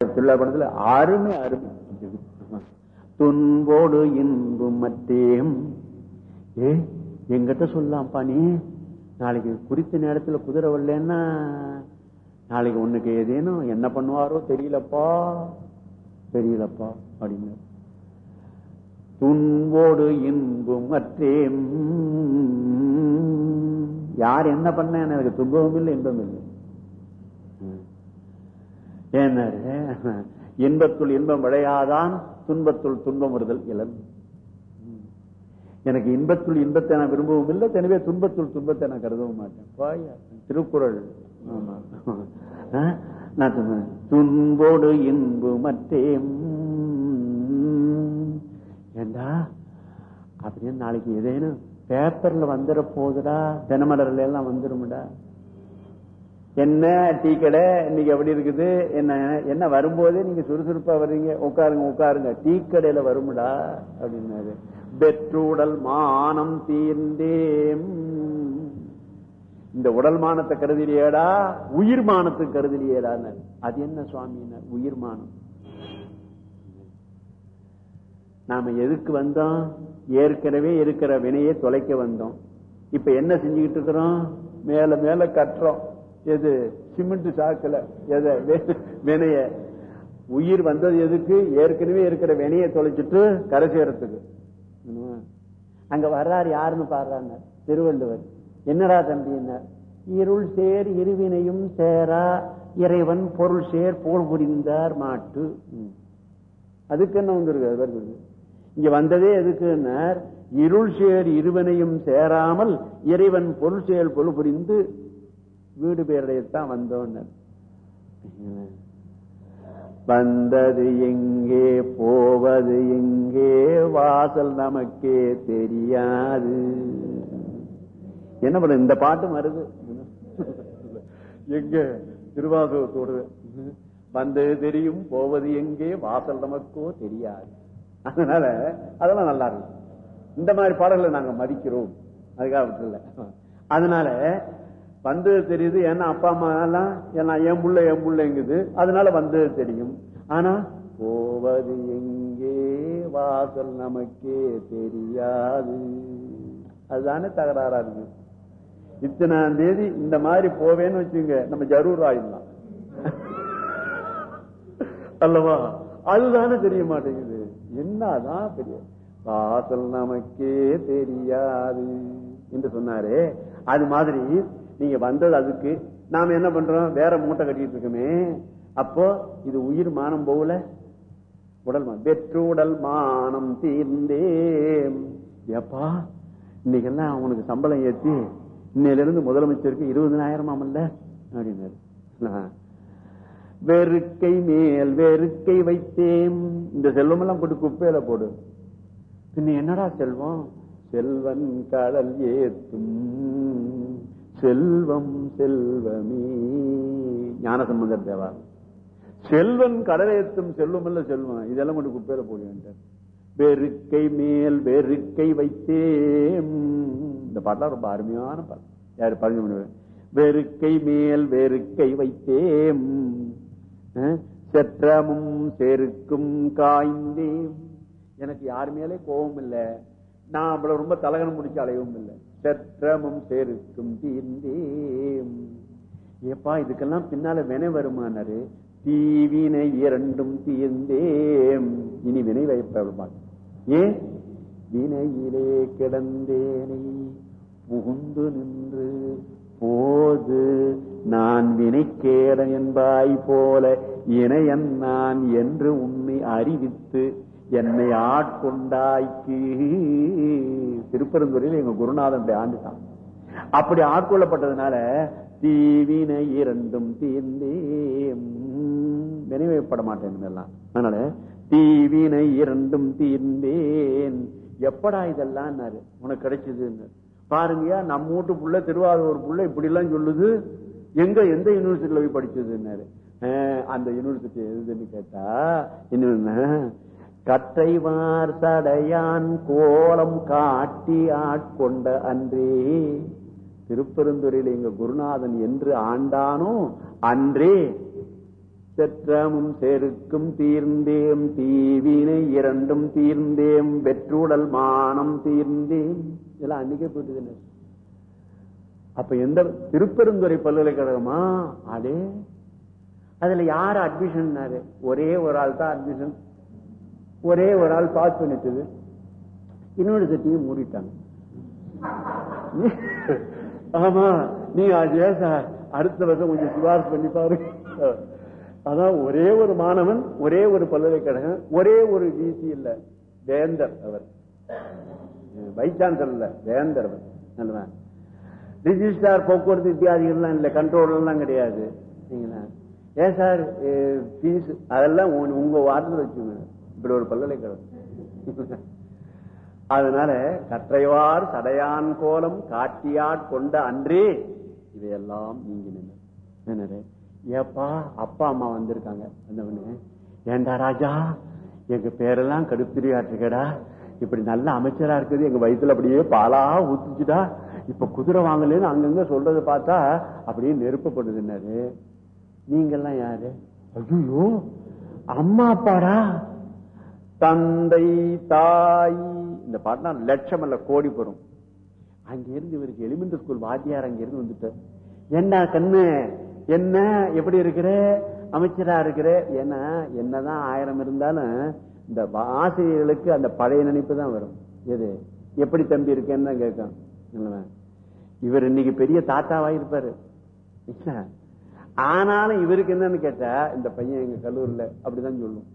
திருவிழா படத்துல அருமை அருமை. துன்போடு இன்பும் மத்தேம் ஏ எங்கிட்ட சொல்லலாம்ப்பா நீ. நாளைக்கு குறித்த நேரத்துல குதிரை வரலன்னா நாளைக்கு உன்னுக்கு ஏதேனும் என்ன பண்ணுவாரோ தெரியலப்பா. தெரியலப்பா அப்படின்னு துன்போடு இன்பும் மற்றேம் யார் என்ன பண்ண எனக்கு துன்பமும் இல்லை இன்பம் இல்லை. ஏன்னாரு? இன்பத்துள் இன்பம் விளையாதான் துன்பத்துள் துன்பம் வருதல் இளம். எனக்கு இன்பத்துள் இன்பத்தை நான் விரும்பவும் இல்லை எனவே துன்பத்துள் துன்பத்தை நான் கருதவும் மாட்டேன். திருக்குறள். ஆ? நான் சொன்னேன், துன்போடு இன்பு மற்றேம் ஏண்டா? அப்படின்னு நாளைக்கு ஏதேனும் பேப்பர்ல வந்துட போகுதுடா தினமலர்ல எல்லாம் வந்துருமுடா? என்ன டீ கடை இன்னைக்கு எப்படி இருக்குது? என்ன என்ன வரும்போதே நீங்க சுறுசுறுப்பா வர்றீங்க. உட்காருங்க உட்காருங்க. டீ கடையில வருமுடா அப்படின்னாரு. பெற்றுடல் மானம் தீர்ந்தேம். இந்த உடல் மானத்தை கருதிலேடா உயிர் மானத்துக்கு கருதிலியேடா அது என்ன சுவாமின்னு உயிர் மானம். நாம எதுக்கு வந்தோம்? ஏற்கனவே இருக்கிற வினையை தொலைக்க வந்தோம். இப்ப என்ன செஞ்சுக்கிட்டு இருக்கிறோம்? மேல மேல கட்டுறோம் எது? சிமெண்ட் சாக்கல. எதை? வினைய. உயிர் வந்தது எதுக்கு? ஏற்கனவே இருக்கிற வினையை தொலைச்சிட்டு கரை சேரத்துக்கு. அங்க வர்றாரு யாருன்னு பாடுறாங்க திருவள்ளுவர். என்னடா தம்பி என்ன? இருள் சேர் இருவினையும் சேரா இறைவன் பொருள் சேர் போல் புரிந்தார் மாட்டு. அதுக்கு என்ன வந்திருக்கு? இங்க வந்ததே எதுக்குன்னார்? இருள் சேர் இருவனையும் சேராமல் இறைவன் பொருள் செயல் பொருள் புரிந்து வீடு பேரடையத்தான் வந்தோன்னு. வந்தது எங்கே போவது எங்கே வாசல் நமக்கே தெரியாது. என்ன பண்ண இந்த பாட்டும் வருது. எங்க? திருவாசகத்தோடு வந்தது தெரியும் போவது எங்கே வாசல் நமக்கோ தெரியாது. அதனால அதெல்லாம் நல்லா இருக்கு இந்த மாதிரி பாடல்களை நாங்க மதிக்கிறோம். அதுக்காக விட்டுல. அதனால வந்தது தெரியுது ஏன்னா அப்பா அம்மா எல்லாம் ஏன்னா என் புள்ள என் புள்ளைங்குது. அதனால வந்தது தெரியும். ஆனா போவது எங்கே? வாசல் நமக்கே தெரியாது. அதுதானே தகராறா இருக்கு. இத்தனாம் தேதி இந்த மாதிரி போவேன்னு வச்சுங்க நம்ம ஜரூர் ஆயிடலாம். அல்லவா? அதுதானே தெரிய மாட்டேங்குது. என்னதான் பெரிய வாசல் நமக்கே தெரியாது. என்று சொன்னாரே. அது மாதிரி நீங்க வந்தது அதுக்கு நாம என்ன பண்றோம்? வேற மூட்டை கட்டிட்டு இருக்கோமே. அப்போ இது உயிர் மானம் போகல உடல் மானம் வெற்று உடல் மானம் தீர்ந்தேம் ஏப்பா இன்னைக்கெல்லாம் அவனுக்கு சம்பளம் ஏத்தி இன்னையில இருந்து முதலமைச்சருக்கு இருபதனாயிரம் ஆமல்ல அப்படின்னாரு. வெறுக்கை மேல் வெறுக்கை வைத்தேன். இந்த செல்வம் எல்லாம் போட்டு குப்பையில போடு. பின்ன என்னடா செல்வம்? செல்வன் கடல் ஏத்தும். செல்வம் செல்வமே. ஞானசம்பந்தர் தேவா. செல்வன் கடலேத்தும் செல்வம் இல்ல செல்வம். இதெல்லாம் கொண்டு குப்பையில போடுவேன் வெறுக்கை மேல் வெறுக்கை வைத்தே இந்த பாட்டெல்லாம் ரொம்ப அருமையான பாட்டு. யாரு பழனி மணி வெறுக்கை மேல் வெறுக்கை வைத்தேம். செற்றமும் செருக்கும் காய்ந்தேம். எனக்கு யார் மேலே கோபம் இல்லை. நான் அவ்வளவு ரொம்ப தலகனம் முடிச்ச அலையவும் இல்லை. சற்றமும் செருக்கும் தீர்ந்தேன் ஏப்பா இதுக்கெல்லாம் பின்னால வினை வருமானாரு? தீவினை இரண்டும் தீர்ந்தேம். இனி வினை வைப்பாள் ஏன் வினையிலே கிடந்தேனை புகுந்து நின்று போது நான் வினைக்கேடன் என்பாய் போல இணையன் நான் என்று உன்னை அறிவித்து என்னை ஆட்கொண்டாய்க்கு. திருப்பெருந்துறையில் எங்க குருநாதன் போய் ஆண்டுட்டான். அப்படி ஆட்கொள்ளப்பட்டதுனால தீவினை இரண்டும் தீர்ந்தே நினைவுப்பட மாட்டேன் எல்லாம் அதனால தீவினை இரண்டும் தீர்ந்தேன். எப்படா இதெல்லாம் உனக்கு கிடைச்சதுன்னு. பாருங்கயா நம்ம வீட்டு புள்ள திருவாரூர் புள்ள இப்படி எல்லாம் சொல்லுது. எங்க எந்த யூனிவர்சிட்டியில போய் படிச்சதுன்னாரு? அந்த யூனிவர்சிட்டி எதுன்னு கேட்டா என்ன? கற்றைவார் வார்த்தடையான் கோலம் காட்டி ஆட்கொண்ட அன்றே. திருப்பெருந்துறையில் எங்க குருநாதன் என்று ஆண்டானோ அன்றே. செற்றமும் செருக்கும் தீர்ந்தேம் தீவினை இரண்டும் தீர்ந்தேம் வெற்றுடல் மானம் தீர்ந்தேம். இதெல்லாம் அன்னைக்கே போயிட்டு அப்ப எந்த திருப்பெருந்துறை பல்கலைக்கழகமா? அடே அதுல யாரு அட்மிஷன் ஒரே ஒரு ஆள் தான் அட்மிஷன் ஒரே ஒரு ஆள் பாஸ் பண்ணிட்டது. யூனிவர்சிட்டியும் மூடிட்டாங்க. ஆமா நீ அது சார் அடுத்த வருஷம் கொஞ்சம் சிபாரிசு பண்ணி பாரு. அதான் ஒரே ஒரு மாணவன் ஒரே ஒரு பல்கலைக்கழகம் ஒரே ஒரு விசி இல்ல. வேந்தர் அவர். பை சான்சலர் இல்ல வேந்தர் அவர். ரிஜிஸ்டார் போக்குவரத்து வித்தியாதிகள்லாம் இல்ல கண்ட்ரோல் எல்லாம் கிடையாது. ஏன் சார்? பீஸ் அதெல்லாம் உங்க வார்த்தை வச்சுக்கோங்க. இப்படி ஒரு பல்கலைக்கழகம் அதனால கற்றைவார் சடையான் கோலம் காட்டியாட் கொண்ட அன்றே இதையெல்லாம் நீங்க நின்று. ஏப்பா அப்பா அம்மா வந்திருக்காங்க. வந்தவனு ஏண்டா ராஜா எங்க பேரெல்லாம் கடுப்பிரியாட்டுக்கடா இப்படி நல்ல அமைச்சரா இருக்குது. எங்க வயிற்றுல அப்படியே பாலா ஊத்துச்சுடா. இப்ப குதிரை வாங்கலன்னு அங்கங்க சொல்றதை பார்த்தா அப்படியே நெருப்பப்படுதுன்னாரு நீங்கெல்லாம் யாரு? ஐயோ அம்மா அப்பாடா. தந்தை தாய் இந்த பாட்டுனா லட்சம் அல்ல கோடி பெறும் அங்கிருந்து இவருக்கு எலிமெண்டரி ஸ்கூல் வாத்தியார் அங்கிருந்து வந்துட்டார். என்ன கண்ணு? என்ன? எப்படி இருக்கிற? அமைச்சரா இருக்கிற? ஏன்னா என்னதான் ஆயிரம் இருந்தாலும் இந்த ஆசிரியர்களுக்கு அந்த பழைய நினைப்பு தான் வரும். எது? எப்படி தம்பி இருக்கேன்னு தான் கேட்கும். இவர் இன்னைக்கு பெரிய தாத்தாவா இருப்பாரு. ஆனாலும் இவருக்கு என்னன்னு கேட்டா இந்த பையன் எங்க கல்லூரில அப்படிதான் சொல்லும்.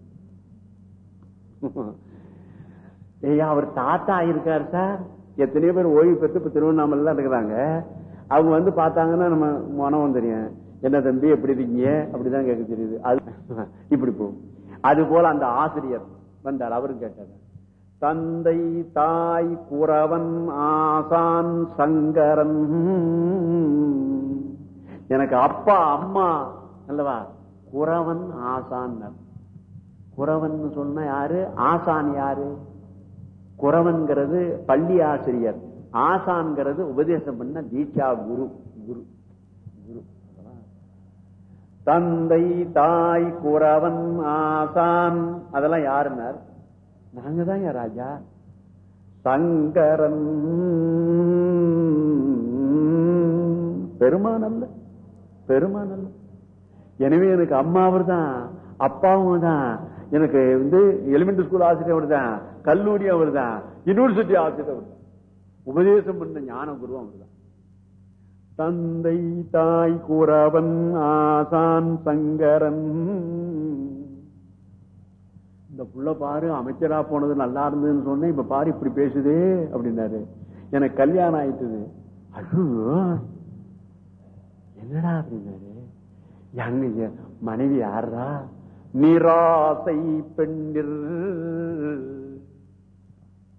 ஐயா அவர் தாத்தா இருக்காரு சார். எத்தனையோ பேர் ஓய்வு பெற்று இப்ப திருவண்ணாமலை இருக்கிறாங்க. அவங்க வந்து பார்த்தாங்கன்னா நம்ம மனம் தெரியும். என்ன தம்பி எப்படி இருக்கீங்க? அப்படிதான் கேட்க தெரியுது. அது இப்படி போகும் அது போல அந்த ஆசிரியர் வந்தார். அவரும் கேட்டார். தந்தை தாய் குறவன் ஆசான் சங்கரன். எனக்கு அப்பா அம்மா அல்லவா? குறவன் ஆசான். குறவன் சொன்ன யாரு? ஆசான் யாரு? குறவன்கிறது பள்ளி ஆசிரியர். ஆசான்கிறது உபதேசம் பண்ண தீட்சா குரு. குரு. குரு. தந்தை தாய் குறவன் ஆசான். அதெல்லாம் யாருன்னார்? நாங்க தான் ராஜா. சங்கரன். பெருமான் அல்ல. பெருமான் அல்ல. எனவே எனக்கு அம்மாவும் தான் அப்பாவும் தான் எனக்கு வந்து எலிமெண்டரி ஸ்கூல் ஆசிரியர் அவர் தான் கல்லூரி அவர் தான் யூனிவர்சிட்டி ஆசிரியர் அவர் தான் உபதேசம் பண்ண ஞான குரு அவர் தான் தந்தை தாய் கூறவன் ஆசான் சங்கரன். இந்த புள்ள பாரு அமைச்சரா போனது நல்லா இருந்ததுன்னு சொன்னேன் இப்ப பாரு இப்படி பேசுதே அப்படின்னாரு. எனக்கு கல்யாணம் ஆயிட்டுது. ஐயோ என்னடா அப்படின்னாரு? மனைவி யாருடா நிராசை பெண்ணில்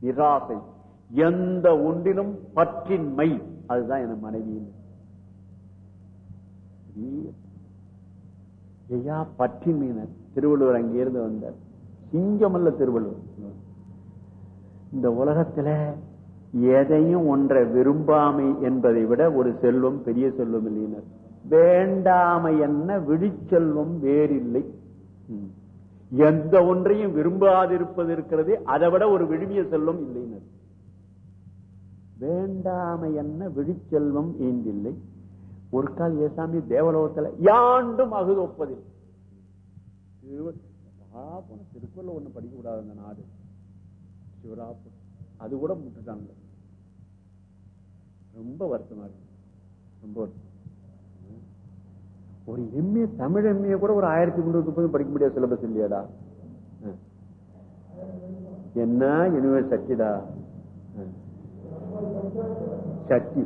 நிராசை. எந்த ஒன்றிலும் பற்றின்மை. அதுதான் என மனைவி ஐயா பற்றின்மையினர். திருவள்ளுவர் அங்கிருந்து வந்தார். சிங்கமல்ல திருவள்ளுவர். இந்த உலகத்துல எதையும் ஒன்றை விரும்பாமை என்பதை விட ஒரு செல்வம் பெரிய செல்வம் இல்லையினர் வேண்டாமை என்ன விழிச்செல்வம் வேறில்லை. எந்த ஒன்றையும் விரும்பாதிருப்பது இருக்கிறது அதை விட ஒரு விழுமிய செல்வம் இல்லைனர் வேண்டாமை என்ன விழிச்செல்வம் ஏந்தில்லை. ஒரு கால் ஏசாமி தேவலோகத்துல யாண்டும் அகுது ஒப்பதில் திருக்குறள் ஒண்ணு படிக்க கூடாது அந்த நாடு. சிவராப்பு அது கூட முட்டுட்டாங்க. ரொம்ப வருத்தமா இருக்கு. ரொம்ப வருத்தம். ஒரு எம்ஏ தமிழ் எம்ஏ கூட ஒரு ஆயிரத்தி முன்னூத்தி முப்பது படிக்க முடியாது சிலபஸ் இல்லையாடா? என்ன? யூனிவர்சிட்டிடா சக்தி.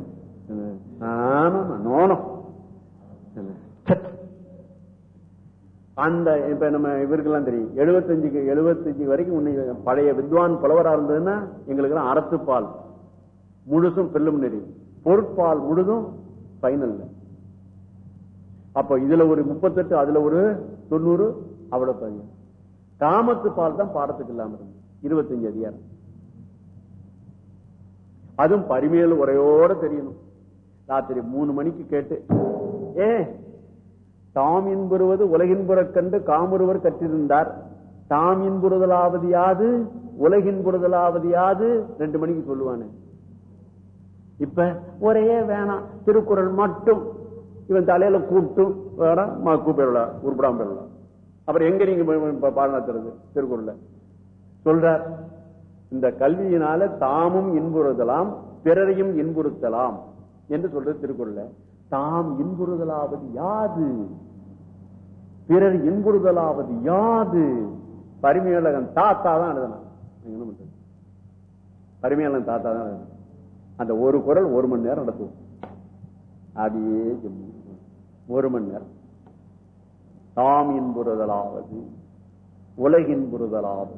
ஆமா நோனம். அந்த இப்ப நம்ம இவருக்கெல்லாம் தெரியும். எழுபத்தஞ்சுக்கு எழுபத்தஞ்சு வரைக்கும் உன்னை பழைய வித்வான் புலவரா இருந்ததுன்னா எங்களுக்கு எல்லாம் அறத்துப்பால். முழுசும் பிரிலிமினரி பொருட்பால் முழுதும் பைனல்ல அப்ப இதுல ஒரு முப்பத்தெட்டு அதுல ஒரு தொண்ணூறு அவ்வளவு பதிவு காமத்து பால் தான் பாடத்துக்கு இல்லாம இருந்தது. இருபத்தஞ்சு அதிகாரம். அதுவும் பரிமையல் உரையோட தெரியணும். ராத்திரி மூணு மணிக்கு கேட்டு ஏ தாம் இன்புறுவது உலகின் கண்டு காமுருவர் கற்றிருந்தார். தாம் இன்புறுதலாவது யாது உலகின்புறுதலாவது யாது? ரெண்டு மணிக்கு சொல்லுவானு. இப்ப ஒரே வேணாம். திருக்குறள் மட்டும். இவன் தலையில கூட்டும் வேணாம் கூப்பிடலாம் உருப்படாம பெறலாம் அப்புறம் எங்க நீங்க பாடம் நடத்துறது திருக்குறள்ல? சொல்றார் இந்த கல்வியினால தாமும் இன்புறுதலாம் பிறரையும் இன்புறுத்தலாம். என்று சொல்றது திருக்குறள் தாம் இன்புறுதலாவது யாது? பிறர் இன்புறுதலாவது யாது? பரிமையழகன் தாத்தா தான் எழுதணும் என்ன பண்றது? பரிமையழகன் தாத்தா தான் எழுதணும் அந்த ஒரு குரல் ஒரு மணி நேரம் நடத்துவோம் அதையே சொல்லி ஒரு மணி நேரம். தாம் இன்புறுதலாவது உலகின் புறுதலாவது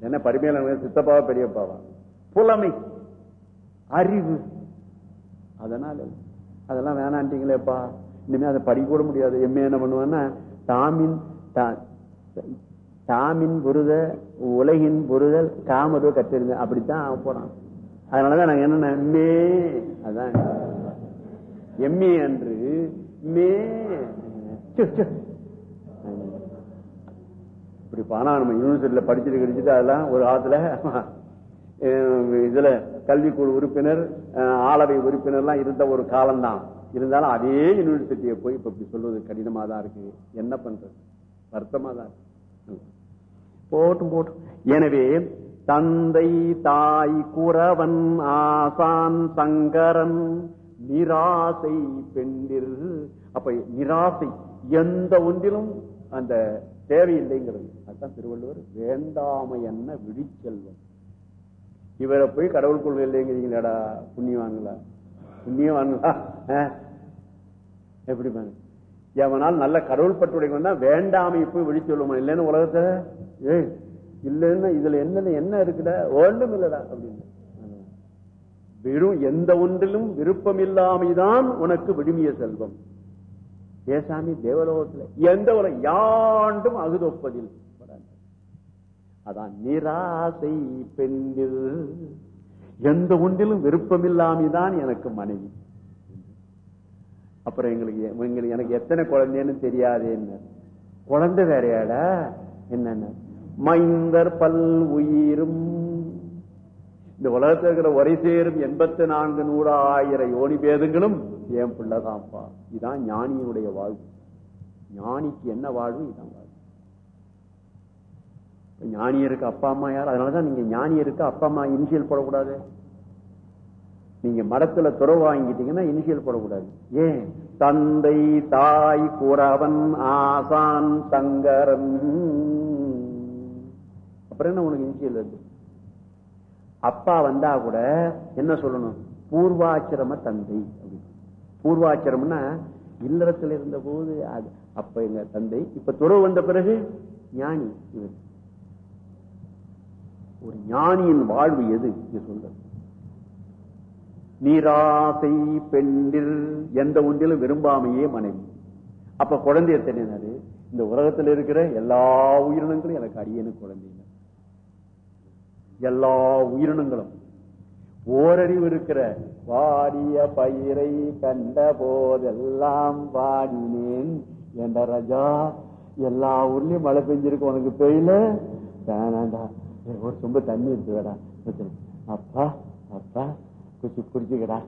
என்ன பரிமையில சித்தப்பாவா பெரியப்பாவா? புலமை அறிவு. அதனால அதெல்லாம் வேணான்ட்டீங்களேப்பா இனிமே அதை படிக்க கூட முடியாது. எம்ஏ என்ன பண்ணுவான்னா தாமின் தாமின் புரித உலகின் புரிதல் காமது கற்றிருந்த அப்படித்தான் போறான். அதனாலதான் நாங்க என்னென்ன அதான். எம்ஏ அன்று மே. இப்படி பானா நம்ம யூனிவர்சிட்டியில படிச்சுட்டு கிடைச்சிட்டு அதெல்லாம் ஒரு காலத்துல இதுல கல்விக்குழு உறுப்பினர் ஆளவை உறுப்பினர்லாம் இருந்த ஒரு காலம்தான். இருந்தாலும் அதே யூனிவர்சிட்டியை போய் இப்ப இப்படி சொல்வது கடினமா தான் இருக்கு. என்ன பண்றது? வருத்தமா தான் போட்டும் போட்டும். எனவே தந்தை தாய் குறவன் ஆசான் சங்கரன் நிராசை பெண்டிர். அப்ப நிராசை எந்த ஒன்றிலும் அந்த தேவையில்லைங்கிறது. அதுதான் திருவள்ளுவர் வேண்டாமை என்ன விழிச்செல்வம். இவரை போய் கடவுள் கொள்கை இல்லைங்கிறீங்களாடா புண்ணியவான்களா? புண்ணியவான்களா? எப்படி எவனால் நல்ல கடவுள் பற்றுடைய வந்தா வேண்டாமை போய் விழிச்சொல்லுமா இல்லைன்னு உலகத்தை ஏய் இல்லைன்னு இதுல என்னன்னு என்ன இருக்குடா? ஒன்றும் இல்லடா அப்படின்னு. வெறும் எந்த ஒன்றிலும் விருப்பம் இல்லாமைதான் உனக்கு விடுமிய செல்வம். ஏசாமி தேவலோகத்துல எந்த ஒரு யாண்டும் அகுதொப்பதில் அதான் நிராசை பெண்ணில் எந்த ஒன்றிலும் விருப்பம் இல்லாமைதான் எனக்கு மனைவி. அப்புறம் எங்களுக்கு எங்களுக்கு எனக்கு எத்தனை குழந்தைன்னு தெரியாதேன்னு குழந்தை வேறையாட? என்னென்ன? மைந்தர் பல் உயிரும் இந்த உலகத்தில் இருக்கிற ஒரே சேரும் எண்பத்தி நான்கு நூறு ஆயிரம் யோனி பேதங்களும் என் பிள்ளைதான்ப்பா. இதுதான் ஞானியினுடைய வாழ்வு. ஞானிக்கு என்ன வாழ்வு? இதுதான் வாழ்வு. ஞானியருக்கு அப்பா அம்மா யார்? அதனாலதான் நீங்க ஞானியருக்கு அப்பா அம்மா இனிஷியல் போடக்கூடாது. நீங்க மரத்துல துறவு வாங்கிட்டீங்கன்னா இனிஷியல் போடக்கூடாது. ஏன்? தந்தை தாய் குறவன் ஆசான் சங்கரன் அப்புறம் என்ன உனக்கு இனிஷியல் இருக்கு? அப்பா வந்தா கூட என்ன சொல்லணும்? பூர்வாச்சிரம தந்தை. பூர்வாச்சிரம்னா இல்லறத்தில் இருந்த போது அது அப்ப எங்க தந்தை இப்ப துறவு வந்த பிறகு ஞானி இவர். ஒரு ஞானியின் வாழ்வு எது சொல்ல நீராசை பெண்டில் எந்த ஒன்றிலும் விரும்பாமையே மனைவி. அப்ப குழந்தைய தெரியினாரு இந்த உலகத்தில் இருக்கிற எல்லா உயிரினங்களும் எனக்கு அடியனு குழந்தைங்க எல்லா உயிரினங்களும். ஓரறிவு இருக்கிற வாடிய பயிரை கண்ட போதெல்லாம் வாடினேன் என்ற ராஜா எல்லா ஊர்லயும் மழை பெஞ்சிருக்கு உனக்கு பெய்யல? வேணாண்டா. ஒரு சொம்ப தண்ணி இருக்குடா வேடா. அப்பா அப்பா குச்சி குடிச்சுக்கடா.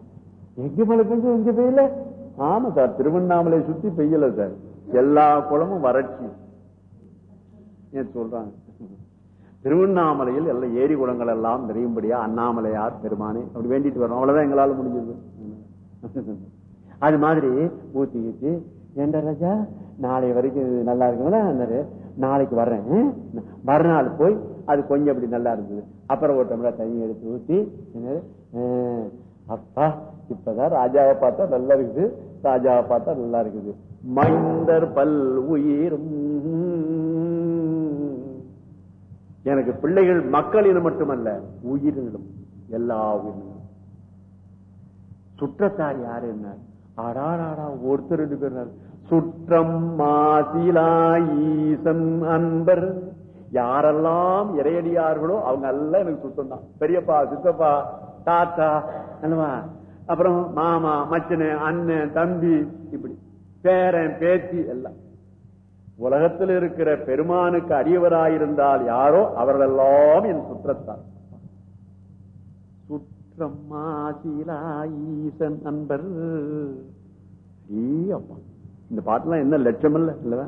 எங்க மழை பெஞ்சு எங்க பெய்யல? ஆமா சார் திருவண்ணாமலை சுத்தி பெய்யல சார். எல்லா குளமும் வறட்சி. ஏன் சொல்றாங்க? திருவண்ணாமலையில் எல்லாம் ஏரி குளங்கள் எல்லாம் நிறையும்படியா அண்ணாமலையார் பெருமானே அப்படி வேண்டிட்டு வரோம் அவ்வளவுதான் எங்களால முடிஞ்சது. அது மாதிரி ஊத்தி ஊத்தி ஏண்ட ராஜா நாளை வரைக்கும் நல்லா இருக்குங்களா? நாளைக்கு வர்றேன். மறுநாள் போய் அது கொஞ்சம் அப்படி நல்லா இருந்தது. அப்புறம் ஒரு டம்ளர் தண்ணி எடுத்து ஊத்தி அப்பா இப்பதான் ராஜாவை பார்த்தா நல்லா இருக்குது. ராஜாவை பார்த்தா நல்லா இருக்குது. மைந்தர் பல் உயிரும் எனக்கு பிள்ளைகள் மக்களினம் மட்டுமல்ல உயிரினும் எல்லா உயிரினும் சுற்றத்தார் யாரு என்ன ஆடாடாடா ஒருத்தர் ரெண்டு பேர் சுற்றம் மாசிலாயீசன் அன்பர். யாரெல்லாம் இறையடியார்களோ அவங்க எல்லாம் எனக்கு சுத்தம் தான் பெரியப்பா சித்தப்பா தாத்தா அல்லவா? அப்புறம் மாமா மச்சனு அண்ணன் தம்பி இப்படி. பேரன் பேத்தி எல்லாம். உலகத்தில் இருக்கிற பெருமானுக்கு அடியவராயிருந்தால் யாரோ அவர்களெல்லாம் என் சுற்றத்தார். சுற்றம் மாசிலா ஈசன் அன்பர். ஏ அப்பா இந்த பாட்டுலாம் என்ன லட்சம் இல்ல இல்லவா?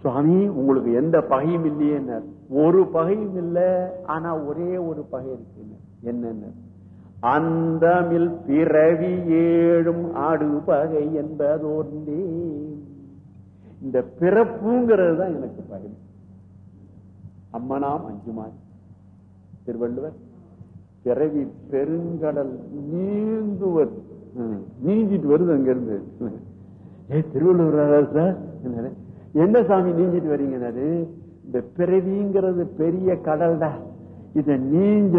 சுவாமி உங்களுக்கு எந்த பகையும் இல்லையே ஒரு பகையும் இல்ல ஆனா ஒரே ஒரு பகை இருக்கு என்னென்ன அந்தமில் பிறவி ஏழும் ஆடு பகை என்பதோர்ந்தே இந்த பிறப்புங்கிறது தான் எனக்கு பகை அம்மனாம் அஞ்சுமாய். திருவள்ளுவர் பிறவி பெருங்கடல் நீந்துவர் நீஞ்சிட்டு வருது அங்க இருந்து ஏ திருவள்ளுவர் சார். என்ன சாமி நீஞ்சிட்டு வரீங்கன்னாரு இந்த பிறவிங்கிறது பெரிய கடல் தான். இத நீஞ்ச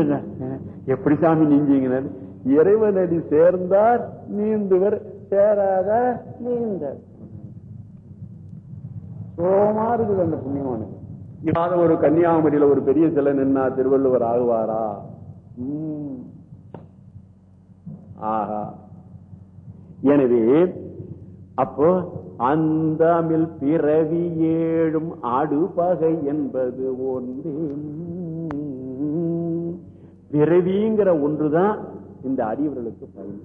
எப்படி சாமி நீஞ்சிங்கன்னாரு இறைவனடி சேர்ந்தார் நீந்துவர். சேராத நீந்த சோமா இருக்குது அந்த புண்ணியமானுக்கு இல்லாத ஒரு கன்னியாகுமரியில ஒரு பெரிய சிலை நின்னா திருவள்ளுவர் ஆகுவாரா? ஆஹா. எனவே அப்போ அந்தமில் பிறவி ஏழும் ஆடுபகை என்பது ஒன்றே பிறவிங்கிற ஒன்றுதான் இந்த அடியவர்களுக்கு பயன்.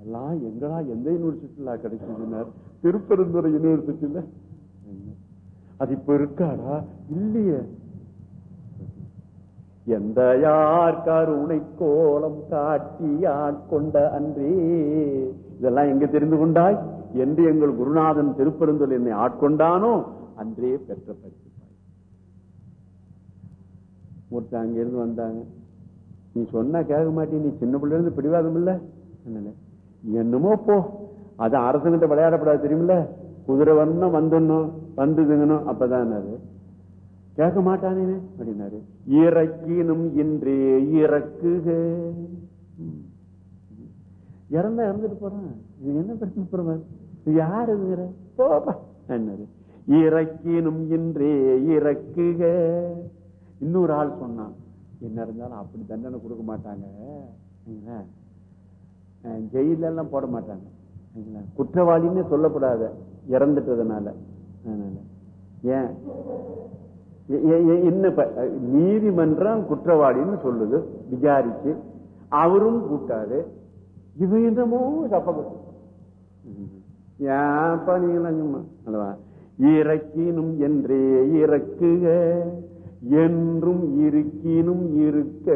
இதெல்லாம் எங்களா எந்த யூனிவர்சிட்டியில கிடைச்சதுன்னார்? திருப்பெருந்துறை யூனிவர்சிட்டியில அது இப்ப இருக்காடா? இல்லையே. எந்த யார் கருணை கோலம் காட்டி ஆட்கொண்ட அன்றே? இதெல்லாம் எங்க தெரிந்து கொண்டாய்? என்று எங்கள் குருநாதன் திருப்பெருந்தொல் என்னை ஆட்கொண்டானோ அன்றே பெற்ற பரிசு ஒருத்தர் அங்க இருந்து வந்தாங்க. நீ சொன்னா கேட்க மாட்டே நீ சின்ன பிள்ளைல இருந்து பிடிவாதம் இல்ல? என்னமோ போ. அது அரசுகிட்ட விளையாடப்படாது தெரியுமில்ல? குதிரை வரணும் வந்துடணும் வந்துதுங்கணும் அப்பதான் கேட்க மாட்டானே அப்படின்னாரு. இறக்கினும் இன்றே இறக்குக. இறந்தா இறந்துட்டு போறான். இது என்ன பிரச்சனை போறவன் யாரு போப்பா என்னது இறக்கினும் இன்றே இறக்குக. இன்னொரு ஆள் சொன்னான் என்ன இருந்தாலும் அப்படி தண்டனை கொடுக்க மாட்டாங்க. ஜெயில எல்லாம் போட மாட்டாங்க. குற்றவாளின்னு சொல்லப்படாத இறந்துட்டதுனால. அதனால. ஏன்? என்ன நீதிமன்றம் குற்றவாளின்னு சொல்லுது விசாரிச்சு. அவரும் கூட்டாரு இவன் என்னமோ தப்ப ஏன்ப்பா நீங்களாம் சும்மா அல்லவா? இறக்கினும் என்றே இறக்குக என்றும் இருக்கினும் இருக்க.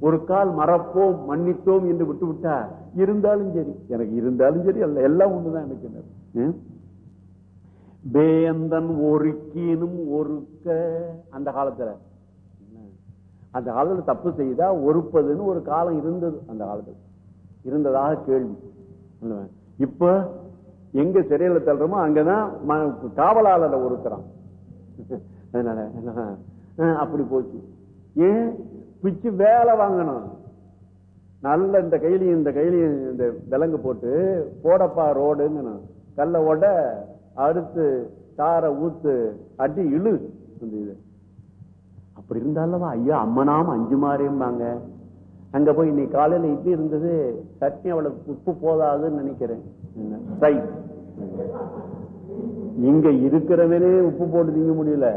ஒரு கால் மறப்போம் மன்னித்தோம் என்று விட்டு விட்டா இருந்தாலும் சரி. எனக்கு இருந்தாலும் சரி அல்ல எல்லாம் ஒண்ணுதான் எனக்கு பேந்தன் ஒருக்கினும் ஒருக்க. அந்த காலத்துல. அந்த காலத்துல தப்பு செய்தா ஒருப்பதுன்னு ஒரு காலம் இருந்தது அந்த காலத்துல. இருந்ததாக கேள்வி. இப்ப எங்க சிறையில தள்ளுறோமோ அங்கதான் காவலாளரை ஒருக்கிறான் அதனால அப்படி போச்சு. ஏன்? பிச்சு வேலை வாங்கணும். நல்ல இந்த கையிலையும் இந்த கையிலையும் இந்த விலங்கு போட்டு போடப்பா ரோடுன்னு கல்ல ஓட அறுத்து தார ஊத்து அடி இழு அந்த இது. அப்படி இருந்தாலவா? ஐயா அம்மனாம் அஞ்சு மாறியும்பாங்க அங்க போய் இன்னைக்கு காலையில இட்லி இருந்தது சட்னி அவளுக்கு உப்பு போதாதுன்னு நினைக்கிறேன். இங்க இருக்கிறவனே உப்பு போட்டு திங்க முடியல.